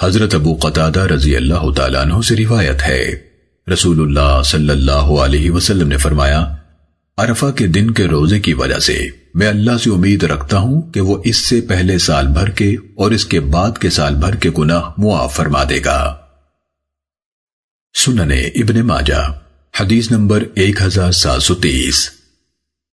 حضرت ابو قطادہ رضی اللہ تعالیٰ عنہ سے روایت ہے۔ رسول اللہ صلی اللہ علیہ وسلم نے فرمایا، عرفہ کے دن کے روزے کی وجہ سے میں اللہ سے امید رکھتا ہوں کہ وہ اس سے پہلے سال بھر کے اور اس کے بعد کے سال بھر کے گناہ معاف فرما دے گا۔ سننے ابن ماجہ، حدیث نمبر ایک ہزار سات سو تیس۔